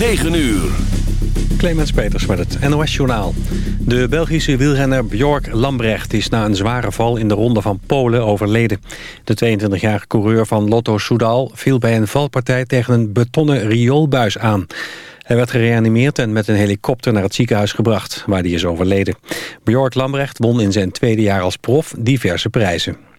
9 uur. Clemens Peters met het NOS-journaal. De Belgische wielrenner Bjork Lambrecht is na een zware val in de ronde van Polen overleden. De 22-jarige coureur van Lotto Soudal viel bij een valpartij tegen een betonnen rioolbuis aan. Hij werd gereanimeerd en met een helikopter naar het ziekenhuis gebracht, waar hij is overleden. Bjork Lambrecht won in zijn tweede jaar als prof diverse prijzen.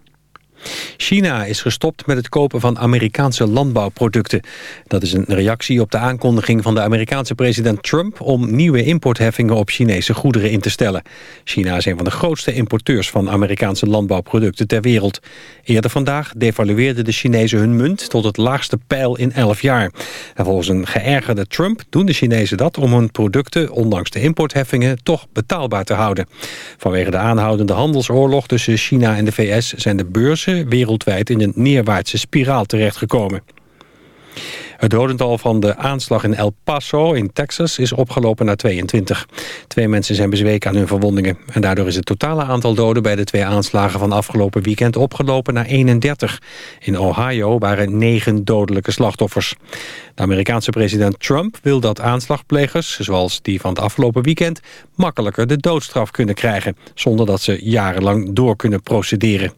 China is gestopt met het kopen van Amerikaanse landbouwproducten. Dat is een reactie op de aankondiging van de Amerikaanse president Trump... om nieuwe importheffingen op Chinese goederen in te stellen. China is een van de grootste importeurs van Amerikaanse landbouwproducten ter wereld. Eerder vandaag devalueerden de Chinezen hun munt tot het laagste pijl in 11 jaar. En volgens een geërgerde Trump doen de Chinezen dat om hun producten... ondanks de importheffingen toch betaalbaar te houden. Vanwege de aanhoudende handelsoorlog tussen China en de VS zijn de beurzen wereldwijd in een neerwaartse spiraal terechtgekomen. Het dodental van de aanslag in El Paso in Texas is opgelopen naar 22. Twee mensen zijn bezweken aan hun verwondingen. En daardoor is het totale aantal doden bij de twee aanslagen van afgelopen weekend opgelopen naar 31. In Ohio waren negen dodelijke slachtoffers. De Amerikaanse president Trump wil dat aanslagplegers, zoals die van het afgelopen weekend, makkelijker de doodstraf kunnen krijgen, zonder dat ze jarenlang door kunnen procederen.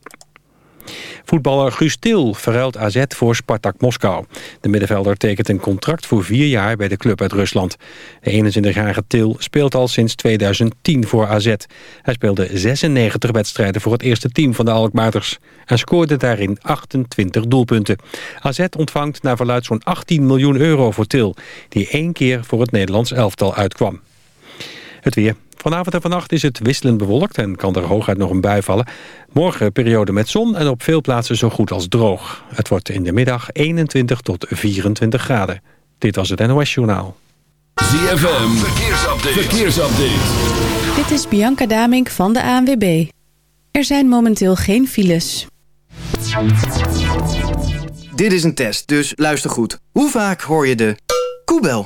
Voetballer Guus Til verruilt AZ voor Spartak Moskou. De middenvelder tekent een contract voor vier jaar bij de club uit Rusland. De 21-jarige Til speelt al sinds 2010 voor AZ. Hij speelde 96 wedstrijden voor het eerste team van de Alkmaarders... en scoorde daarin 28 doelpunten. AZ ontvangt naar verluid zo'n 18 miljoen euro voor Til... die één keer voor het Nederlands elftal uitkwam. Het weer. Vanavond en vannacht is het wisselend bewolkt en kan er hooguit nog een bui vallen. Morgen periode met zon en op veel plaatsen zo goed als droog. Het wordt in de middag 21 tot 24 graden. Dit was het NOS Journaal. ZFM, verkeersupdate. verkeersupdate. Dit is Bianca Damink van de ANWB. Er zijn momenteel geen files. Dit is een test, dus luister goed. Hoe vaak hoor je de koebel?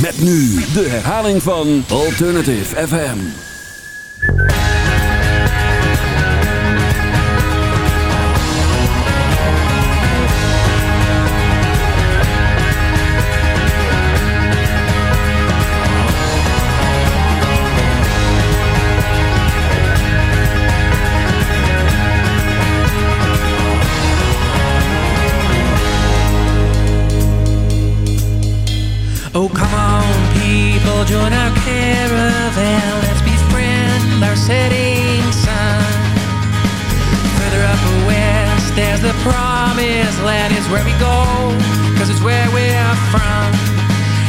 Met nu de herhaling van Alternative FM. Oh, come on, join our caravan. Let's befriend our setting sun. Further up west, there's the promised land. Is where we go, cause it's where we're from.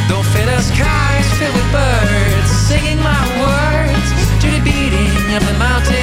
Don't fill the skies filled with birds, singing my words to the beating of the mountain's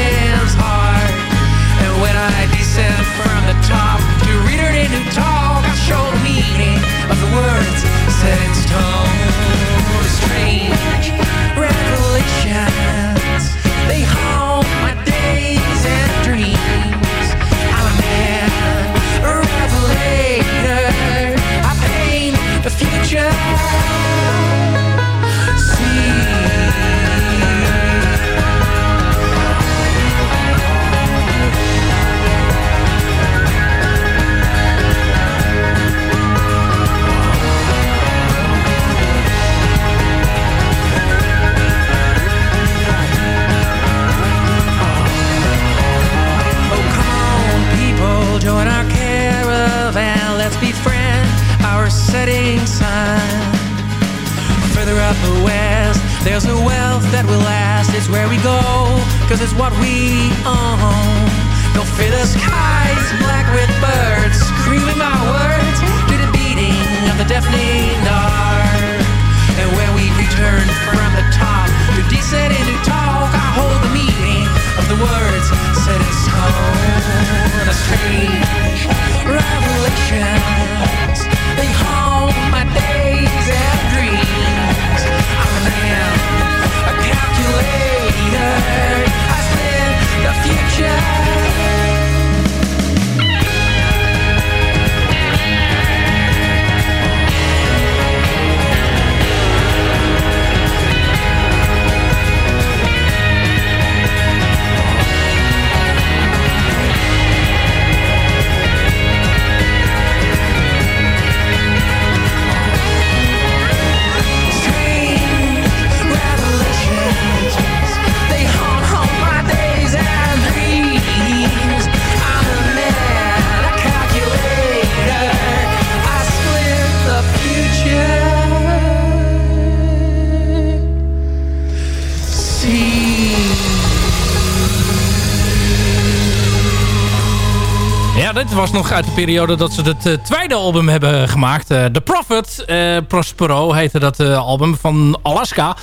Was nog uit de periode dat ze het tweede album hebben gemaakt. The Prophet. Prospero heette dat album van Alaska.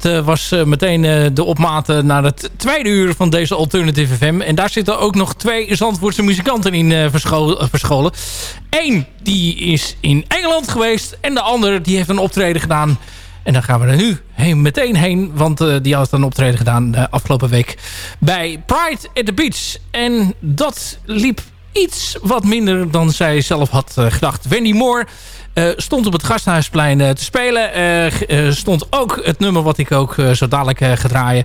Het was meteen de opmaat naar het tweede uur van deze Alternative FM. En daar zitten ook nog twee Zandvoortse muzikanten in verscholen. Eén die is in Engeland geweest. En de ander die heeft een optreden gedaan en dan gaan we er nu heen, meteen heen. Want die had een optreden gedaan uh, afgelopen week bij Pride at the Beach. En dat liep iets wat minder dan zij zelf had uh, gedacht. Wendy Moore uh, stond op het Gasthuisplein uh, te spelen. Stond ook het nummer wat ik ook zo dadelijk ga draaien.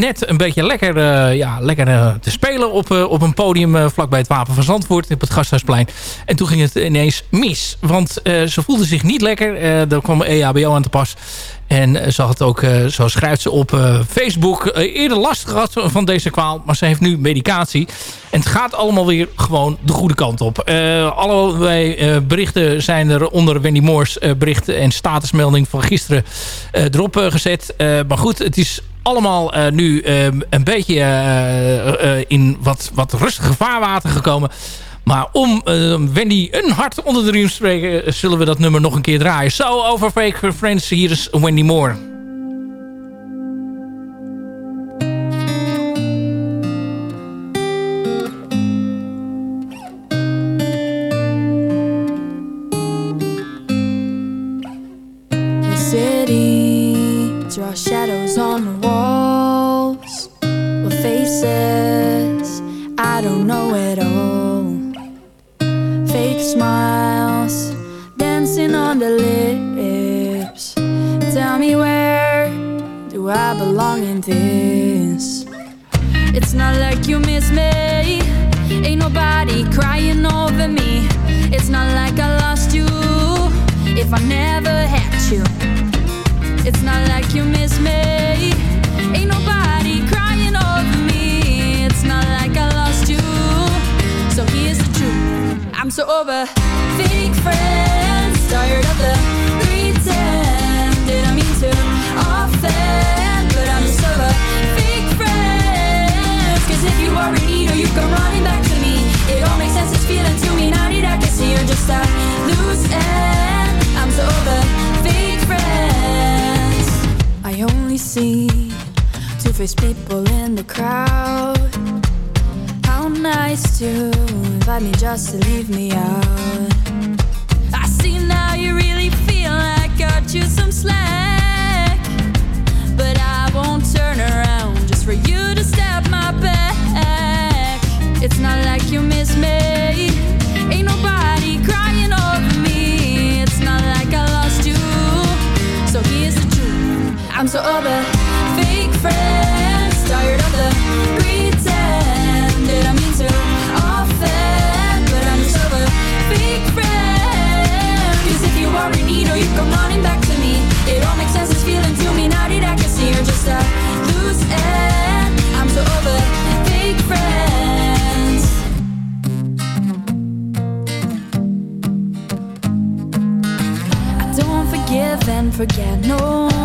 net een beetje lekker, ja, lekker te spelen op, op een podium vlakbij het Wapen van Zandvoort. Op het Gasthuisplein. En toen ging het ineens mis. Want ze voelde zich niet lekker. er kwam EHBO aan te pas. En eh, ze had ook, uh, zo schrijft ze op uh, Facebook, uh, eerder last gehad van deze kwaal. Maar ze heeft nu medicatie. En het gaat allemaal weer gewoon de goede kant op. allerlei berichten zijn er onder Wendy Moore's berichten en statusmelding van gisteren erop gezet. maar goed, het is allemaal nu een beetje in wat, wat rustige vaarwater gekomen. Maar om uh, Wendy een hart onder de riem te spreken... zullen we dat nummer nog een keer draaien. Zo over Fake Friends, hier is Wendy Moore. Forget no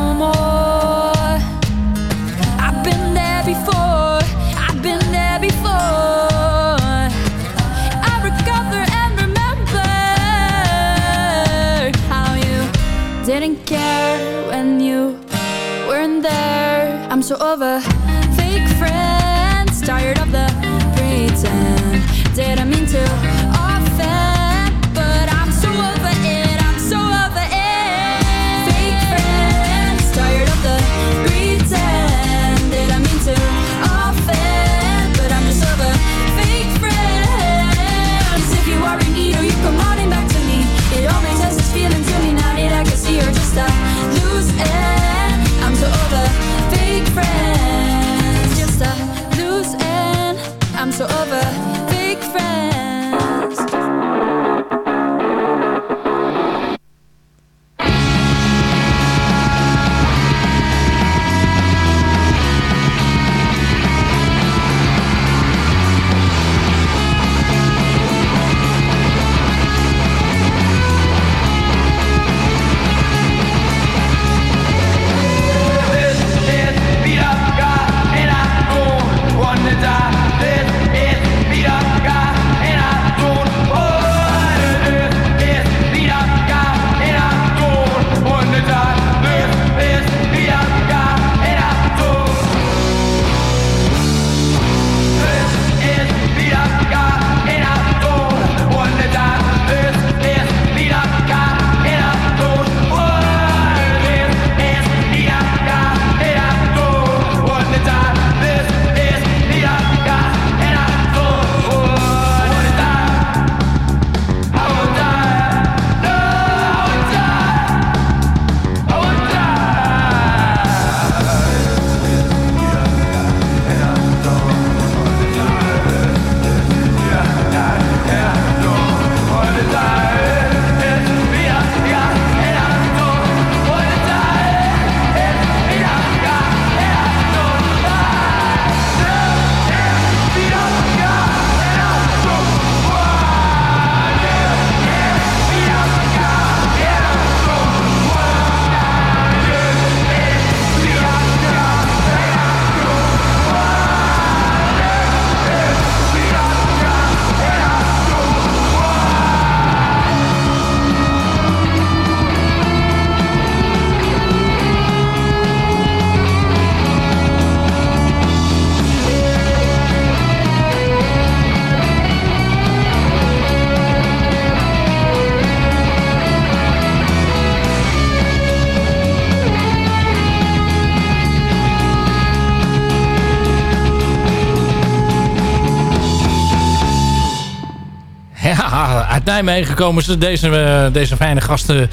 Nijmegen komen ze. Deze, deze fijne gasten.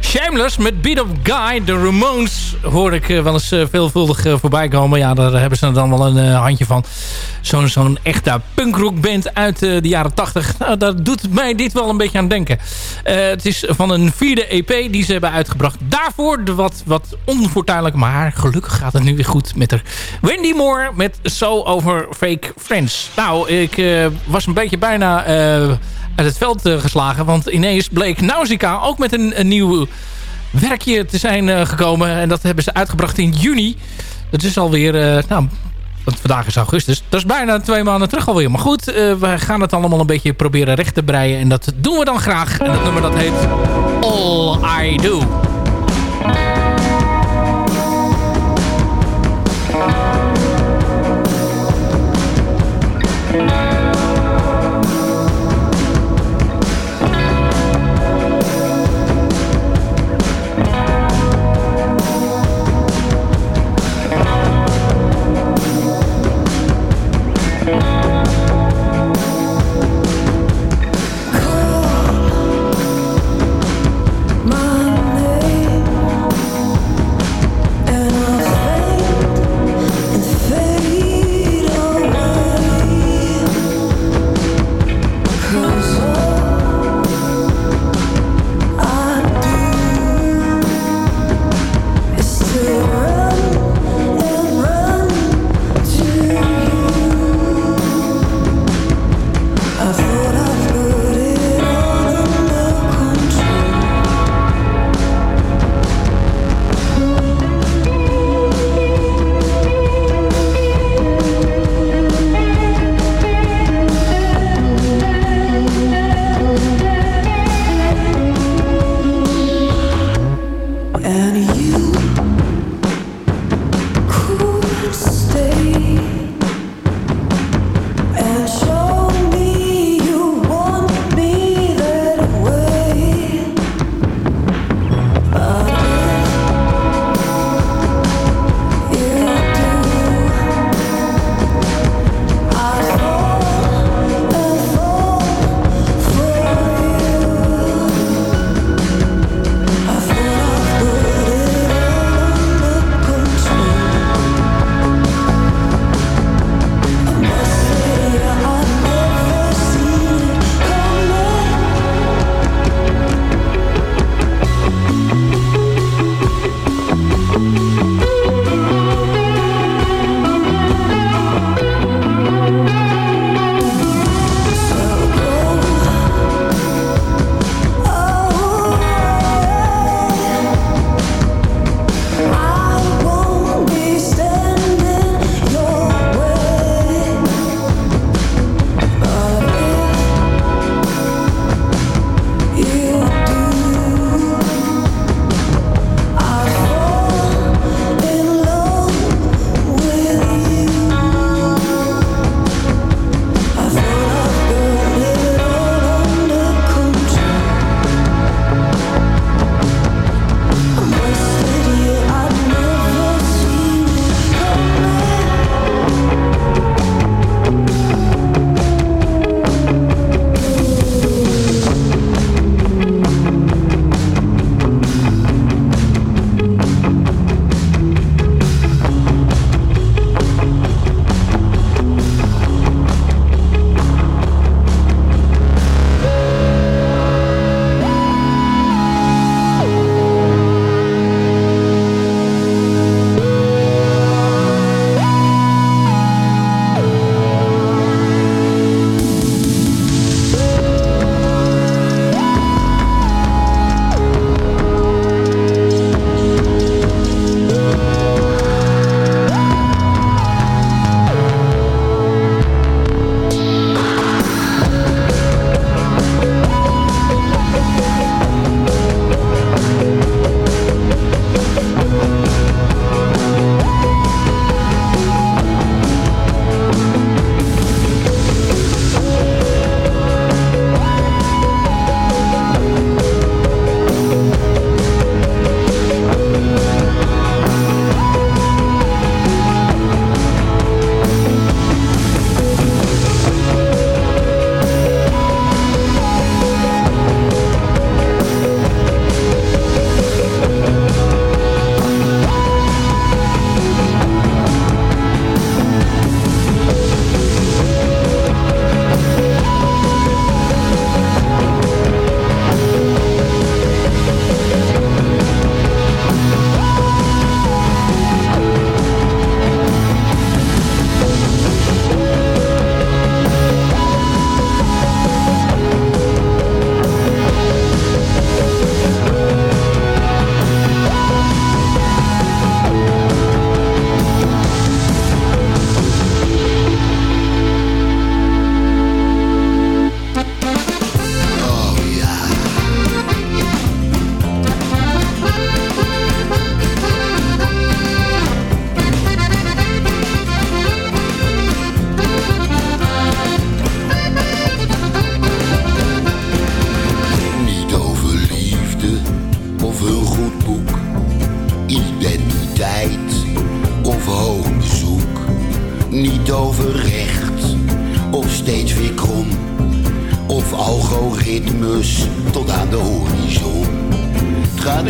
Shameless met Beat of Guy. De Ramones hoor ik wel eens veelvuldig voorbij komen. Ja, daar hebben ze dan wel een handje van. Zo'n zo'n echte punkrockband uit de jaren 80. Nou, daar doet mij dit wel een beetje aan denken. het is van een vierde EP die ze hebben uitgebracht. Daarvoor wat, wat onfortuinlijk, maar gelukkig gaat het nu weer goed met haar. Wendy Moore met So Over Fake Friends. Nou, ik was een beetje bijna uit het veld eh, geslagen. Want ineens bleek Nausicaa ook met een, nieuw werkje te zijn eh, gekomen. En dat hebben ze uitgebracht in juni. Dat is alweer, eh, nou, want vandaag is augustus. Dat is bijna twee maanden terug alweer. Maar goed, we gaan het allemaal een beetje proberen recht te breien. En dat doen we dan graag. En dat nummer dat heet All I Do.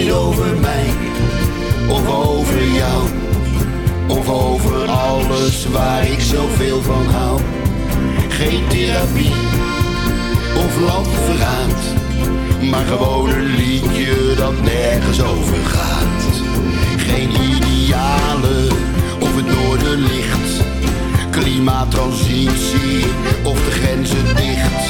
Over mij of over jou. Of over alles waar ik zoveel van hou. Geen therapie of landverraad. Maar gewoon een liedje dat nergens over gaat. Geen idealen of het noorden licht. Klimaattransitie of de grenzen dicht.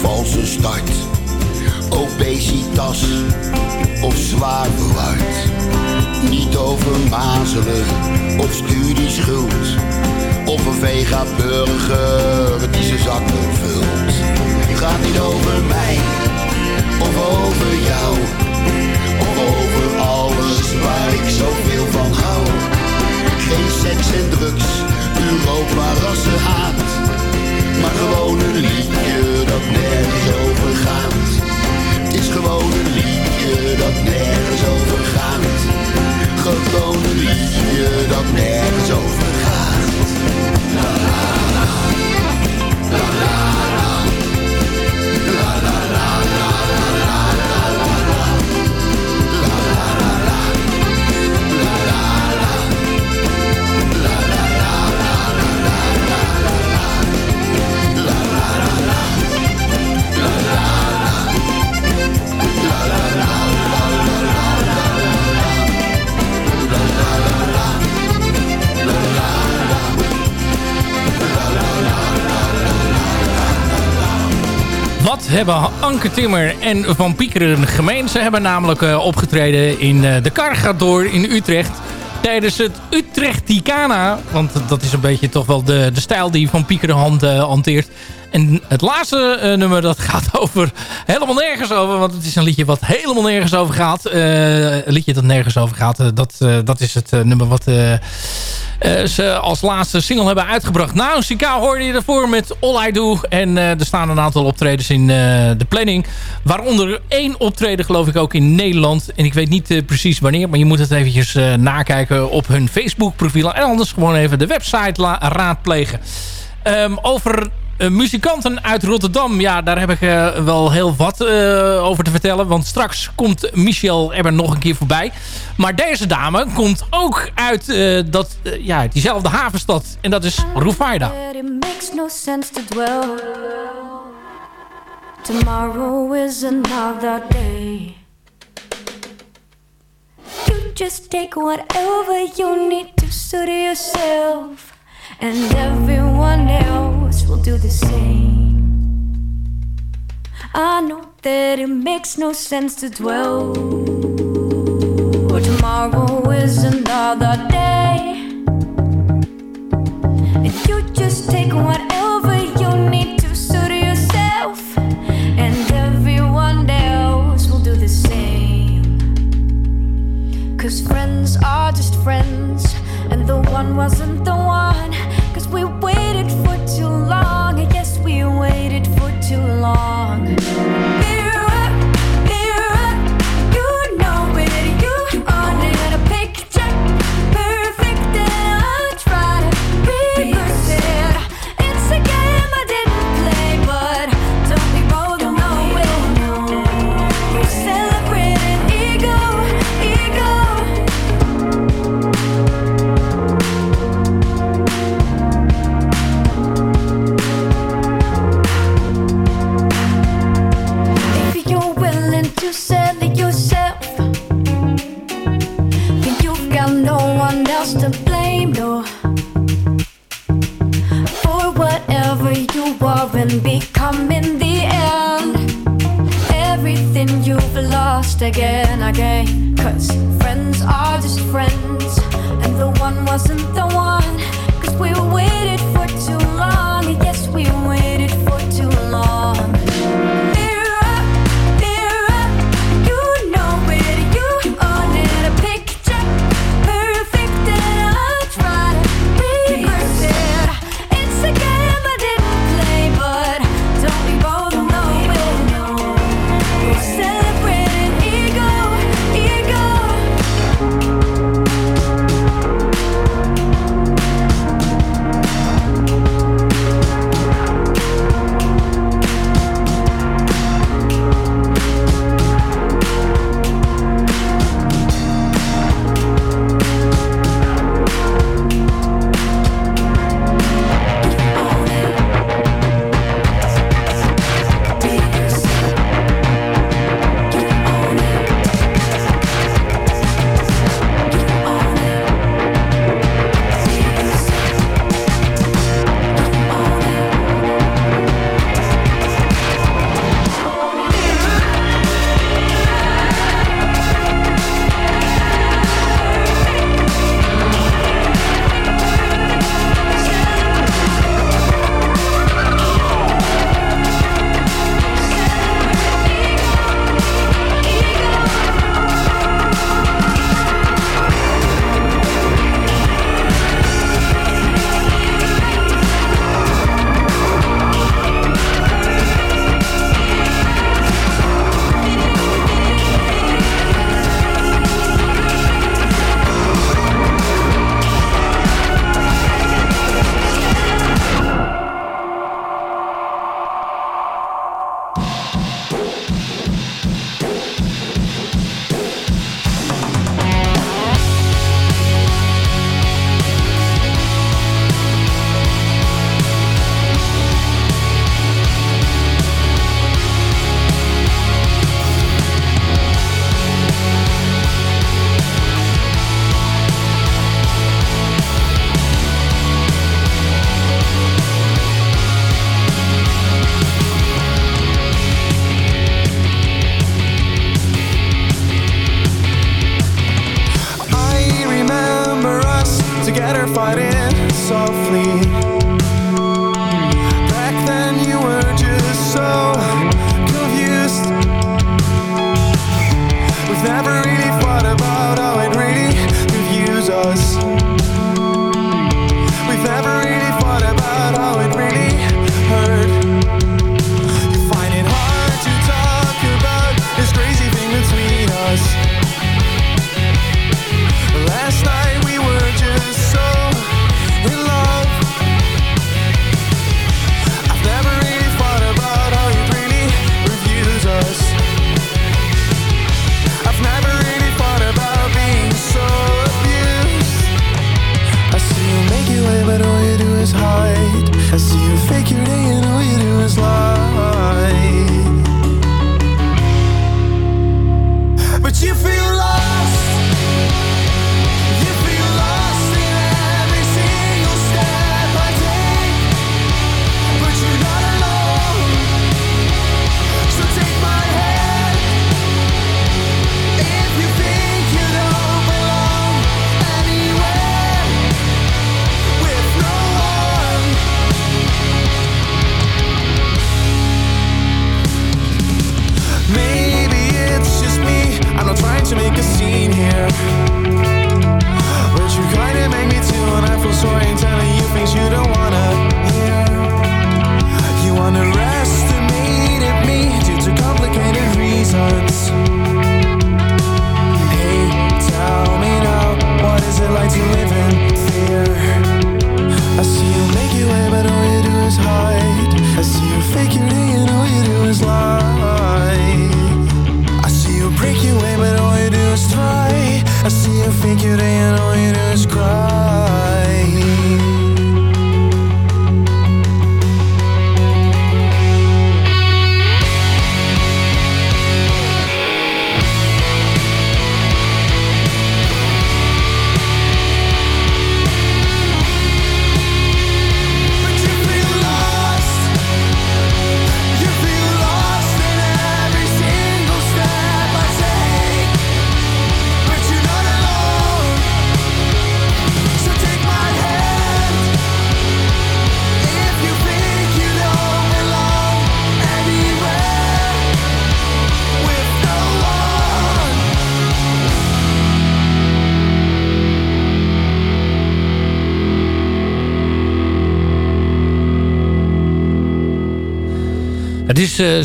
Valse start. Obesitas of zwaar. Niet over mazelen of studieschuld. Of een vega-burger die zijn zakken vult. Het gaat niet over mij of over jou. Of over alles waar ik zoveel van hou. Hebben Anke Timmer en Van Piekeren gemeen? Ze hebben namelijk eh, opgetreden in eh, de Cargador in Utrecht. Tijdens het Utrechticana. Want dat is een beetje toch wel de, de stijl die Van Piekeren eh, hanteert. En het laatste nummer dat gaat over helemaal nergens over. Want het is een liedje wat helemaal nergens over gaat. Een liedje dat nergens over gaat. dat, dat is het nummer wat eh, ze als laatste single hebben uitgebracht. Nou, Sika hoorde je ervoor met All I Do. En eh, er staan een aantal optredens in eh, de planning. Waaronder één optreden geloof ik ook in Nederland. En ik weet niet precies wanneer. Maar je moet het eventjes nakijken op hun Facebook profiel. En anders gewoon even de website raadplegen. Ehm, over eh, muzikanten uit Rotterdam. Ja, daar heb ik eh, wel heel wat eh, over te vertellen. Want straks komt Michel Ebber nog een keer voorbij. Maar deze dame komt ook uit dat, ja, diezelfde havenstad. En dat is Rufaida. It makes no sense to dwell. Tomorrow is another day. You just take whatever you need to suit yourself, and everyone else will do the same. I know that it makes no sense to dwell. Tomorrow is another day. And you just take whatever you need to suit yourself, and everyone else will do the same. Cause friends are just friends, and the one wasn't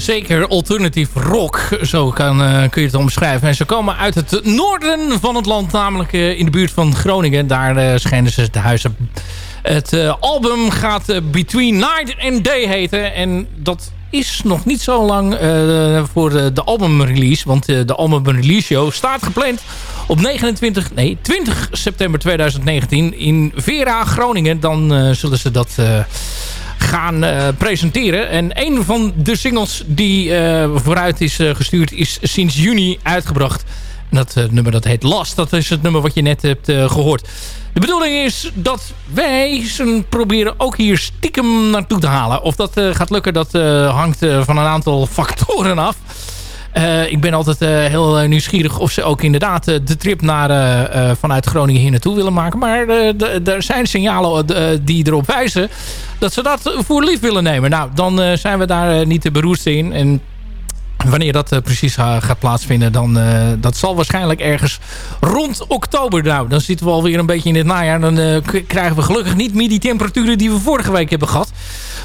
zeker alternatief rock, zo kan, uh, kun je het omschrijven. En ze komen uit het noorden van het land, namelijk uh, in de buurt van Groningen. Daar schijnen ze te huizen. Het album gaat Between Night and Day heten. En dat is nog niet zo lang voor de, de albumrelease. Want de albumrelease show staat gepland op 29, nee, 20 september 2019 in Vera, Groningen. Dan zullen ze dat gaan uh, presenteren. En een van de singles die uh, vooruit is uh, gestuurd is sinds juni uitgebracht. Dat nummer dat heet Last. Dat is het nummer wat je net hebt gehoord. De bedoeling is dat wij ze proberen ook hier stiekem naartoe te halen. Of dat gaat lukken, dat hangt van een aantal factoren af. Uh, ik ben altijd uh, heel nieuwsgierig of ze ook inderdaad de trip naar, vanuit Groningen hier naartoe willen maken. Maar er zijn signalen die erop wijzen dat ze dat voor lief willen nemen. Nou, dan zijn we daar niet te beroerd in. En Wanneer dat precies gaat plaatsvinden, dan dat zal waarschijnlijk ergens rond oktober. Nou, dan zitten we alweer een beetje in het najaar. Dan krijgen we gelukkig niet meer die temperaturen die we vorige week hebben gehad.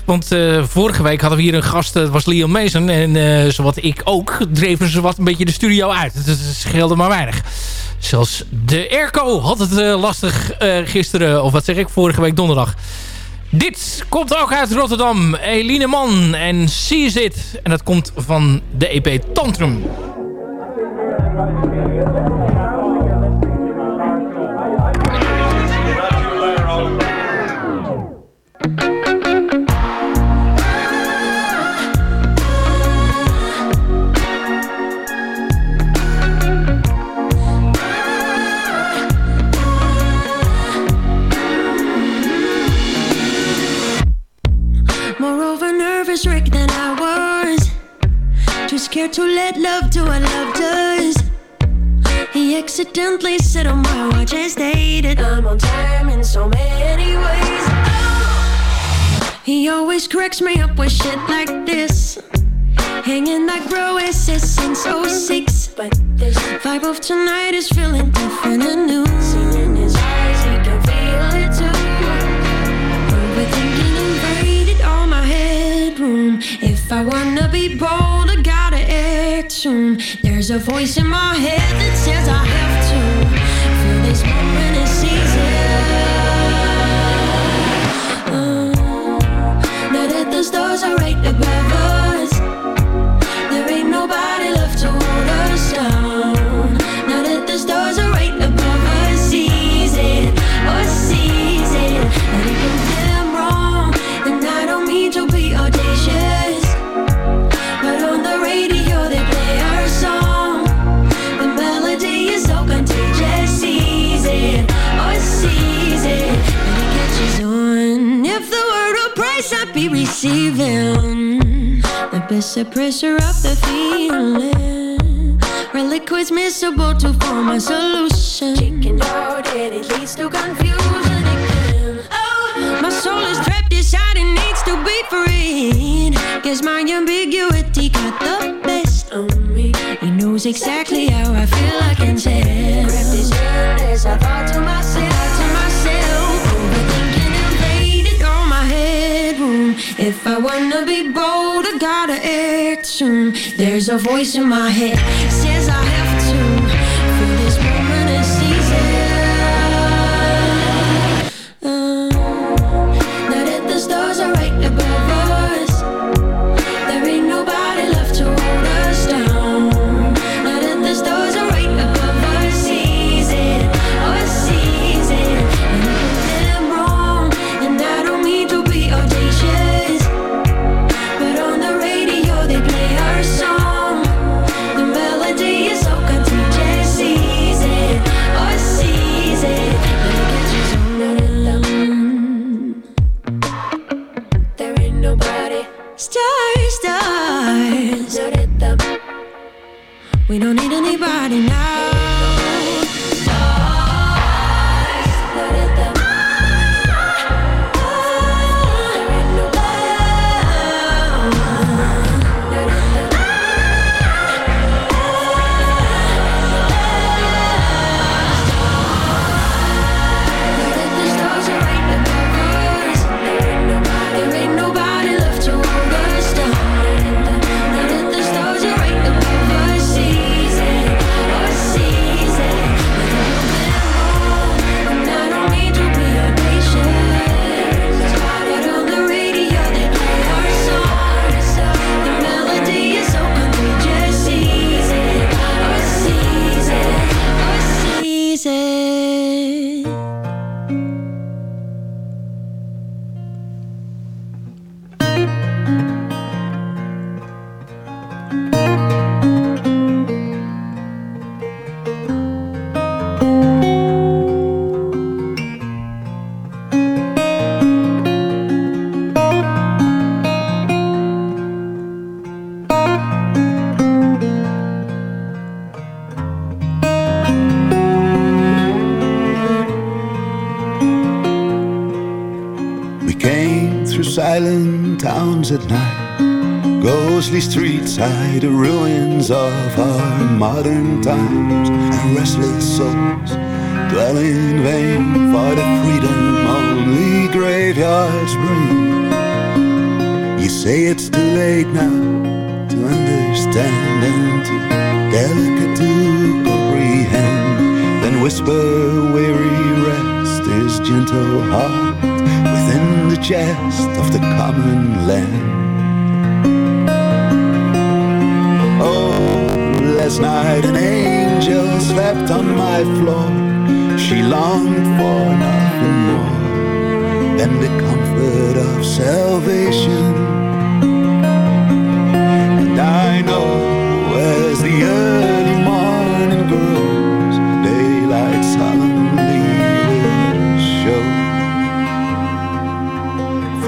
Want vorige week hadden we hier een gast, dat was Liam Mason. En zowat ik ook, dreven ze wat een beetje de studio uit. Het scheelde maar weinig. Zelfs de airco had het lastig gisteren, of wat zeg ik, vorige week donderdag. Dit komt ook uit Rotterdam. Eline Man en Sees It. En dat komt van de EP Tantrum. Scared to let love do what love does. He accidentally said on my watch and stated I'm on time in so many ways. Oh. He always cracks me up with shit like this. Hanging like bro SS since 06. But this vibe of tonight is feeling different and new. There's a voice in my head that says I have to feel this moment and season. Uh, now that the stars are right above us, receiving the best suppressor of the feeling. Reliquids miscible to form a solution. Chicken hearted, it leads to confusion again. Oh, my soul is trapped inside and needs to be freed. Guess my ambiguity got the best of me. He knows exactly how I feel, I can tell. Act. There's a voice in my head says I have to feel this moment and season. The ruins of our modern times, and restless souls dwell in vain for the freedom only graveyards bring. You say it's too late now to understand and too delicate to comprehend. Then whisper weary rest is gentle heart within the chest of the common land. Last night an angel slept on my floor. She longed for nothing more than the comfort of salvation. And I know as the early morning grows, daylight solemnly will show.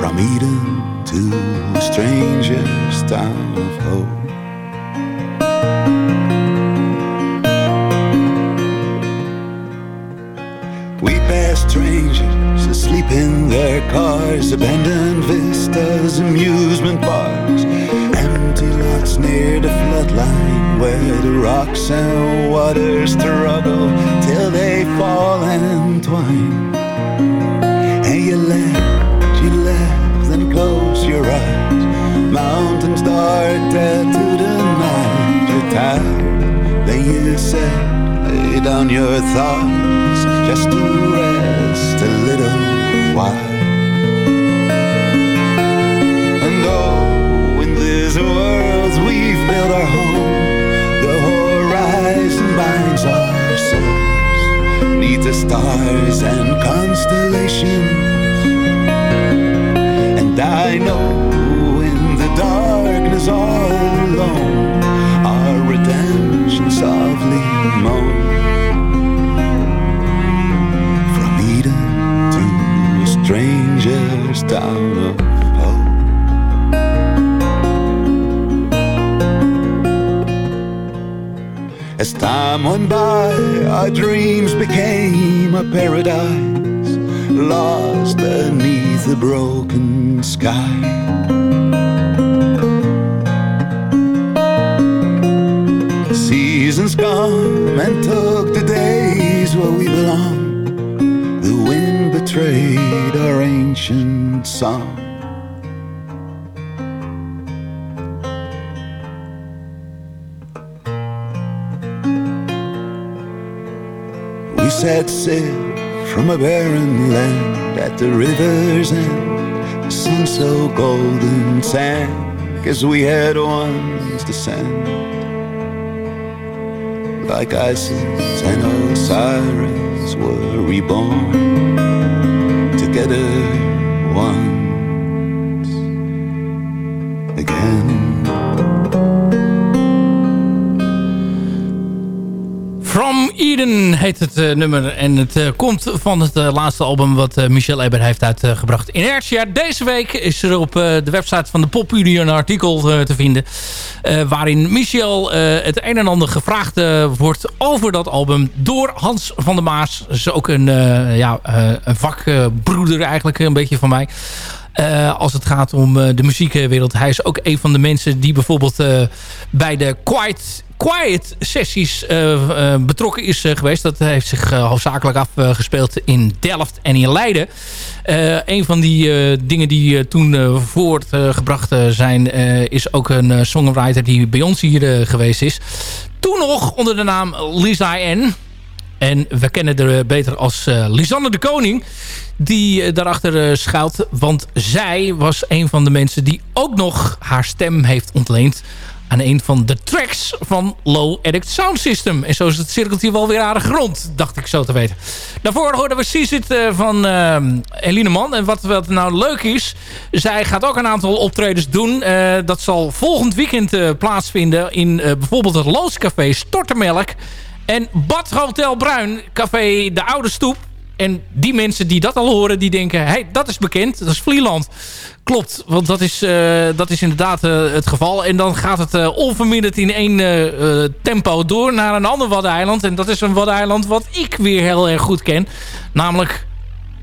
From Eden to a stranger's town of hope. In their cars, abandoned vistas, amusement parks, empty lots near the floodline where the rocks and waters struggle till they fall and twine. And you laugh, you laugh, then close your eyes. Mountains dead to the night. You're tired, then you say, lay down your thoughts just to rest stars and constellations. And I know town of hope. As time went by, our dreams became a paradise, lost beneath the broken sky. Seasons come and took the days where we belong. The wind betrayed our ancient We set sail from a barren land at the river's end. Sun so golden sank as we had once descend. Like Isis and Osiris were reborn together het eh, nummer. En het eh, komt van het eh, laatste album wat Michel Eber heeft uitgebracht. Inertia. Deze week is er op de website van de Populier een artikel te vinden. waarin Michel het een en ander gevraagd wordt over dat album. Door Hans van der Maas. Dat is ook een, ja, een vakbroeder eigenlijk een beetje van mij. Als het gaat om de muziekwereld. Hij is ook een van de mensen die bijvoorbeeld bij de Quiet, Quiet sessies eh, eh, betrokken is eh, geweest. Dat heeft zich hoofdzakelijk afgespeeld in Delft en in Leiden. Een van die dingen die toen voortgebracht zijn... is ook een songwriter die bij ons hier geweest is. Toen nog onder de naam Lisa N. En we kennen haar beter als Lisanne de Koning. Die daarachter schuilt. Want zij was een van de mensen die ook nog haar stem heeft ontleend. Aan een van de tracks van Low Addict Sound System. En zo is het cirkeltje wel weer aardig rond. Dacht ik zo te weten. Daarvoor hoorden we Seasit uh, van uh, Eline. En wat, wat nou leuk is. Zij gaat ook een aantal optredens doen. Uh, dat zal volgend weekend plaatsvinden. In bijvoorbeeld het Looscafé Stortermelk. En Bad Hotel Bruin, café De Oude Stoep. En die mensen die dat al horen, die denken... hey, dat is bekend, dat is Vlieland. Klopt, want dat is, uh, dat is inderdaad uh, het geval. En dan gaat het uh, onverminderd in één tempo door naar een ander Waddeneiland. En dat is een Waddeneiland wat ik weer heel erg goed ken. Namelijk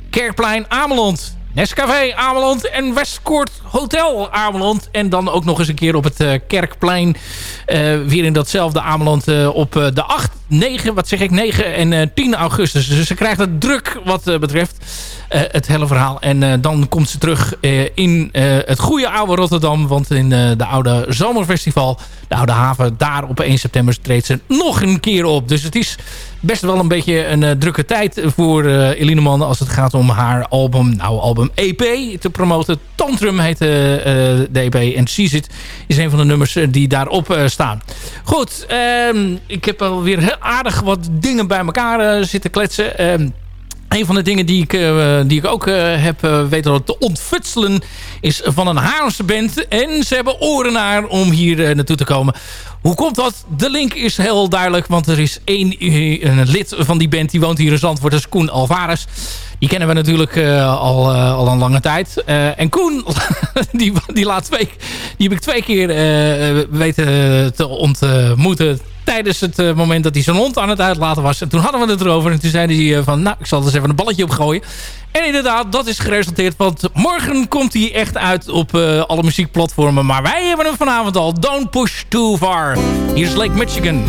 Kerkplein Ameland. Nescafé Ameland en Westcourt Hotel Ameland. En dan ook nog eens een keer op het uh, Kerkplein. Uh, weer in datzelfde Ameland uh, op de 8, 9, wat zeg ik, 9 en 10 augustus. Dus ze krijgt het druk wat betreft het hele verhaal. En dan komt ze terug in het goede oude Rotterdam. Want in de oude zomerfestival, de oude haven, daar op 1 september treedt ze nog een keer op. Dus het is best wel een beetje een drukke tijd voor Elineman als het gaat om haar album, nou album EP te promoten. Tantrum heet de EP en Seize It is een van de nummers die daarop staan. Goed, um, ik heb alweer aardig wat dingen bij elkaar zitten kletsen. Een van de dingen die ik, uh, die ik ook uh, heb uh, weten te ontfutselen... is van een Haarlemse band. En ze hebben oren naar om hier naartoe te komen. Hoe komt dat? De link is heel duidelijk. Want er is één lid van die band. Die woont hier in Zandvoort. Dat is Koen Alvarez. Die kennen we natuurlijk al, al een lange tijd. en Koen, die, die laatste week... die heb ik twee keer weten te ontmoeten tijdens het uh, moment dat hij zijn hond aan het uitlaten was. En toen hadden we het erover. En toen zei hij uh, van, nou, ik zal er eens even een balletje op gooien. En inderdaad, dat is geresulteerd. Want morgen komt hij echt uit op uh, alle muziekplatformen. Maar wij hebben hem vanavond al. Don't push too far. Hier is Lake Michigan.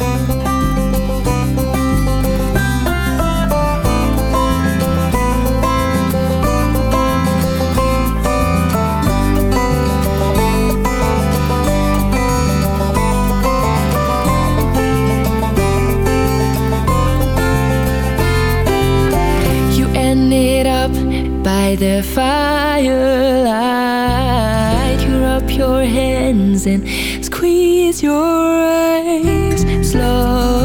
By the firelight. You rub your hands and squeeze your eyes slowly.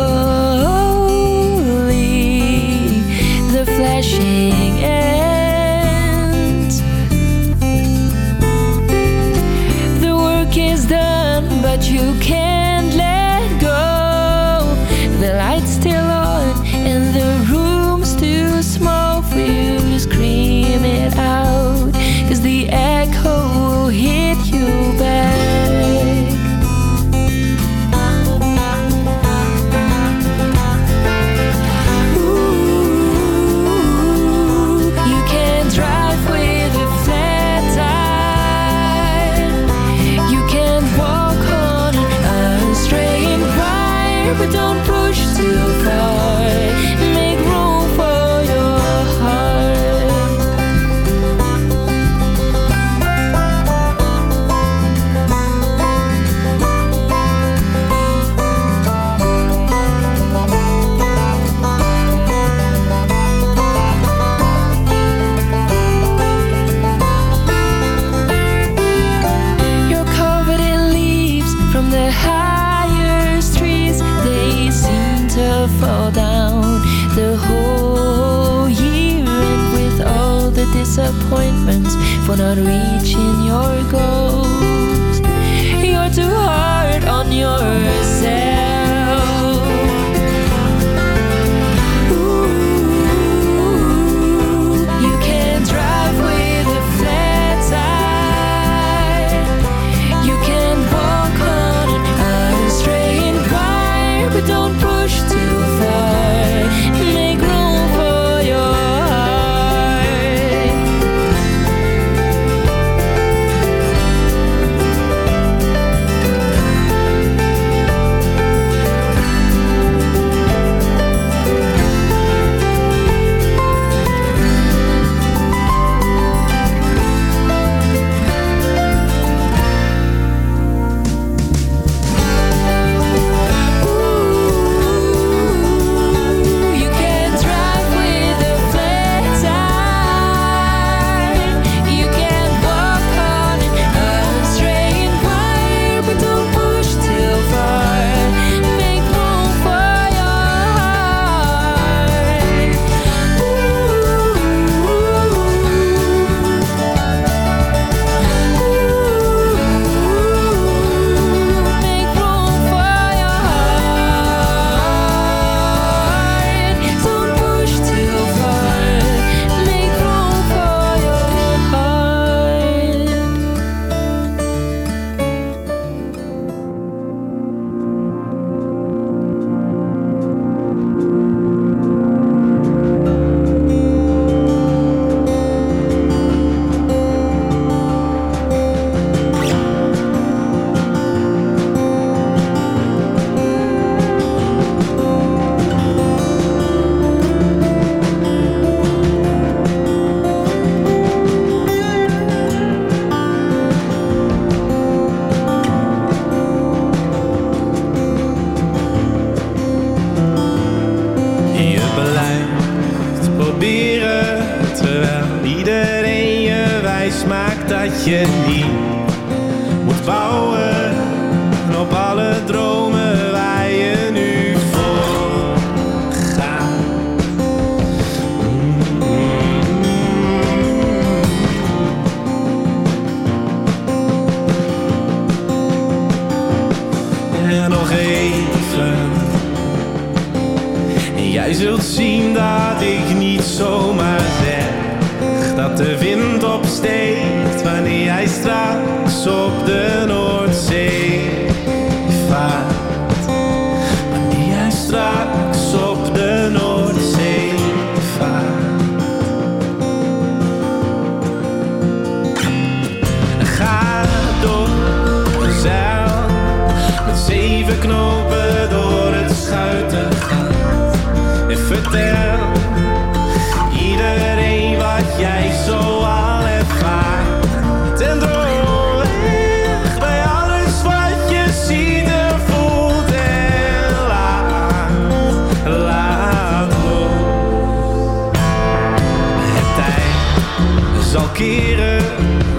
Keren.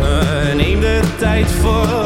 Eh, Neem de tijd voor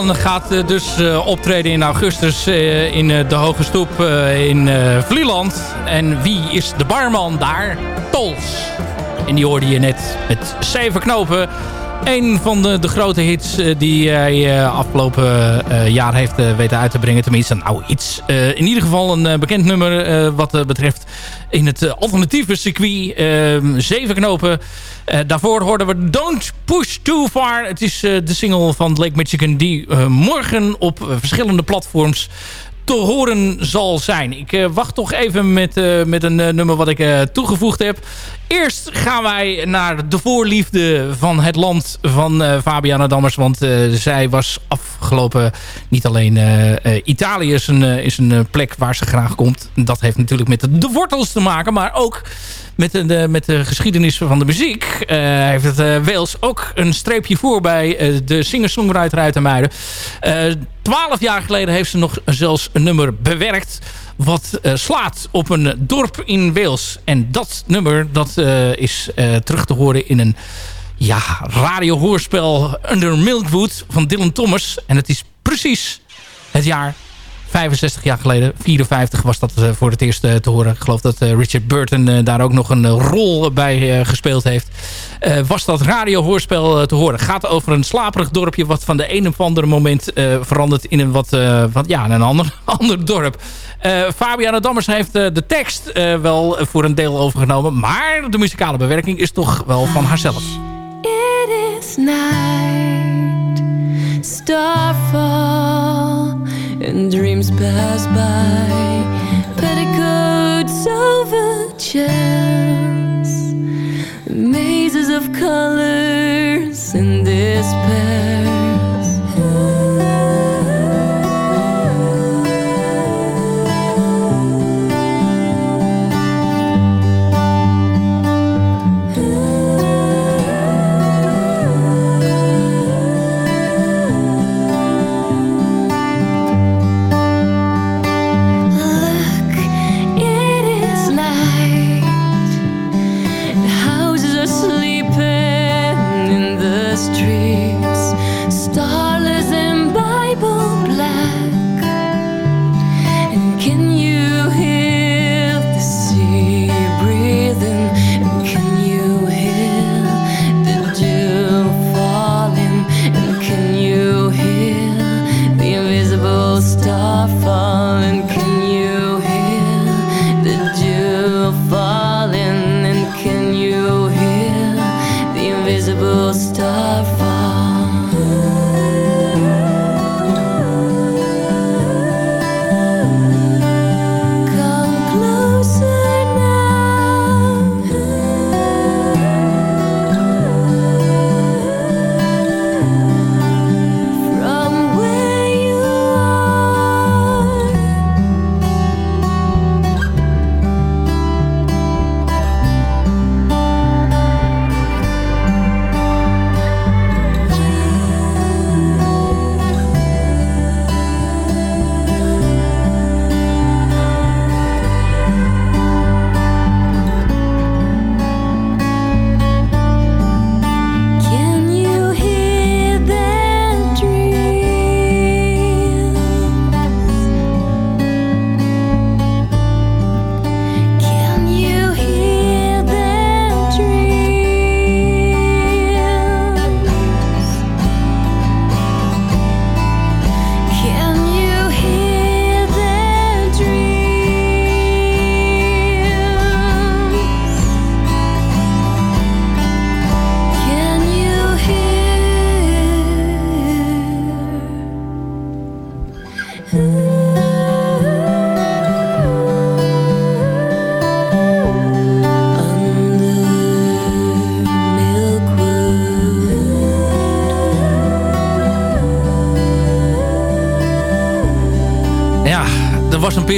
Elineman gaat eh, dus eh, optreden in augustus eh, in de Hoge Stoep in Vlieland. En wie is de barman daar? Tols. En die hoorde je net met zeven knopen. Een van de, de grote hits die hij afgelopen jaar heeft weten uit te brengen. Tenminste, nou iets. In ieder geval een bekend nummer wat betreft in het eh, alternatieve circuit. Ehm, zeven knopen. Eh, daarvoor hoorden we Don't Push Too Far. Het is eh, de single van Lake Michigan die morgen op verschillende platforms te horen zal zijn. Ik eh, wacht toch even met, eh, met een eh, nummer wat ik toegevoegd heb. Eerst gaan wij naar de voorliefde van het land van Fabiana Dammers. Want zij was afgelopen niet alleen Italië is een, is een plek waar ze graag komt. Dat heeft natuurlijk met de, wortels te maken. Maar ook met de, met de geschiedenis van de muziek. eh, heeft het eh, Wales ook een streepje voor bij de singer-songwriter uit de. Eh, Twaalf jaar geleden heeft ze nog zelfs een nummer bewerkt wat eh, slaat op een dorp in Wales. En dat nummer dat, eh, is eh, terug te horen in een ja, radiohoorspel Under Milkwood van Dylan Thomas. En het is precies het jaar 65 jaar geleden, 54 was dat eh, voor het eerst eh, te horen. Ik geloof dat eh, Richard Burton daar ook nog een rol bij gespeeld heeft. Was dat radiohoorspel te horen. Gaat over een slaperig dorpje wat van de een of andere moment verandert in een wat, wat ja, een ander, ander dorp. Fabiana Dammers heeft de tekst wel voor een deel overgenomen. Maar de muzikale bewerking is toch wel van haarzelf. It is night, starfall, and dreams pass by. Petticoats over chairs, mazes of colors and despairs.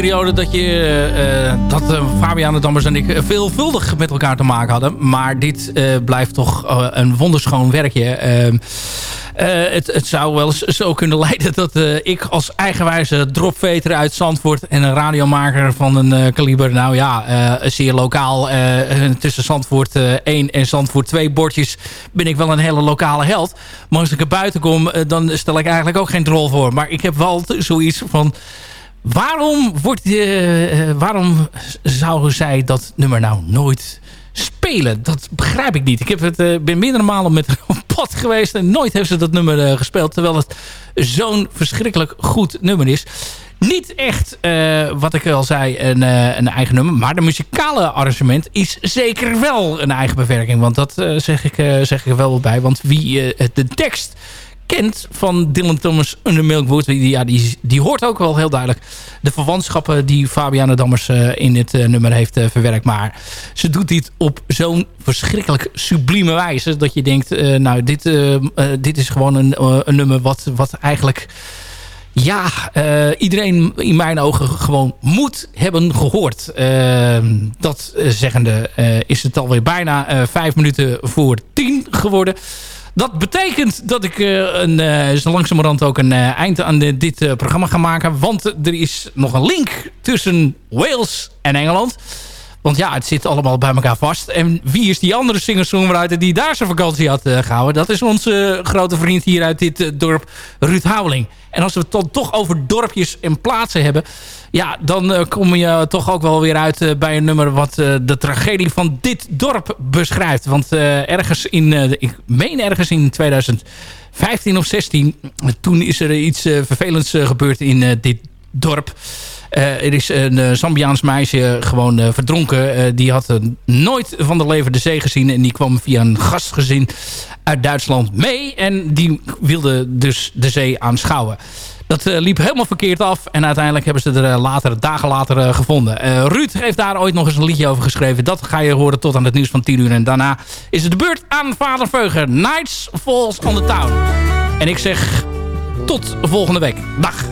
Periode dat, je, eh, dat uh, Fabian Dammers en ik veelvuldig met elkaar te maken hadden. Maar dit eh, blijft toch eh, een wonderschoon werkje. Ehm, eh, het, het zou wel eens zo kunnen leiden dat eh, ik als eigenwijze dropveter uit Zandvoort... en een radiomaker van een eh, kaliber, nou ja, eh, zeer lokaal... eh, tussen Zandvoort eh, 1 en Zandvoort 2 bordjes ben ik wel een hele lokale held. Maar als ik er buiten kom, eh, dan stel ik eigenlijk ook geen drol voor. Maar ik heb wel zoiets van... Waarom, wordt, eh, waarom zouden zij dat nummer nou nooit spelen? Dat begrijp ik niet. Ik heb het, eh, ben meerdere malen met pad geweest... en nooit heeft ze dat nummer gespeeld... terwijl het zo'n verschrikkelijk goed nummer is. Niet echt, wat ik al zei, een, een eigen nummer. Maar de muzikale arrangement is zeker wel een eigen bewerking. Want dat zeg, ik, zeg ik er wel bij. Want wie de tekst kent van Dylan Thomas Under Milkwood... Die, ja, die, die hoort ook wel heel duidelijk de verwantschappen... die Fabiana Dammers eh, in dit eh, nummer heeft eh, verwerkt. Maar ze doet dit op zo'n verschrikkelijk sublieme wijze... dat je denkt, nou, dit, dit is gewoon een, een nummer wat, wat eigenlijk ja, iedereen in mijn ogen gewoon moet hebben gehoord. Eh, dat zeggende is het alweer bijna vijf minuten voor tien geworden. Dat betekent dat ik eh, een, eh, zo langzamerhand ook een eh, eind aan dit programma ga maken. Want er is nog een link tussen Wales en Engeland. Want ja, het zit allemaal bij elkaar vast. En wie is die andere singer-songwriter die daar zijn vakantie had eh, gehouden? Dat is onze grote vriend hier uit dit eh, dorp, Ruud Houweling. En als we het dan toch over dorpjes en plaatsen hebben... ja, dan eh, kom je toch ook wel weer uit eh, bij een nummer... wat eh, de tragedie van dit dorp beschrijft. Want eh, ergens in, eh, ik meen ergens in 2015 of 16... toen is er iets eh, vervelends eh, gebeurd in eh, dit dorp... Eh, er is een eh, Zambiaans meisje gewoon eh, verdronken. Die had nooit van de leven de zee gezien. En die kwam via een gastgezin uit Duitsland mee. En die wilde dus de zee aanschouwen. Dat liep helemaal verkeerd af. En uiteindelijk hebben ze er later, dagen later gevonden. Ruud heeft daar ooit nog eens een liedje over geschreven. Dat ga je horen tot aan het nieuws van 10 uur. En daarna is het de beurt aan Vader Veuger. Nights Falls on the Town. En ik zeg tot volgende week. Dag.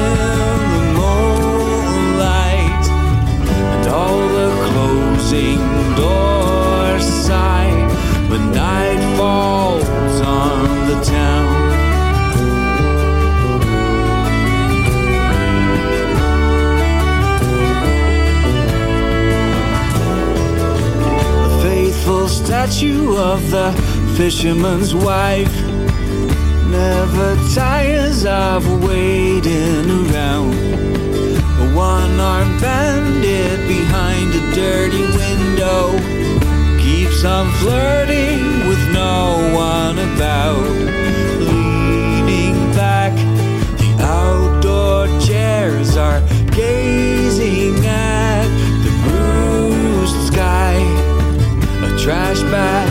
closing doors sigh when night falls on the town. The faithful statue of the fisherman's wife never tires of waiting around. A one-armed bandit behind a dirty window keeps on flirting with no one about. Leaning back, the outdoor chairs are gazing at the bruised sky. A trash bag's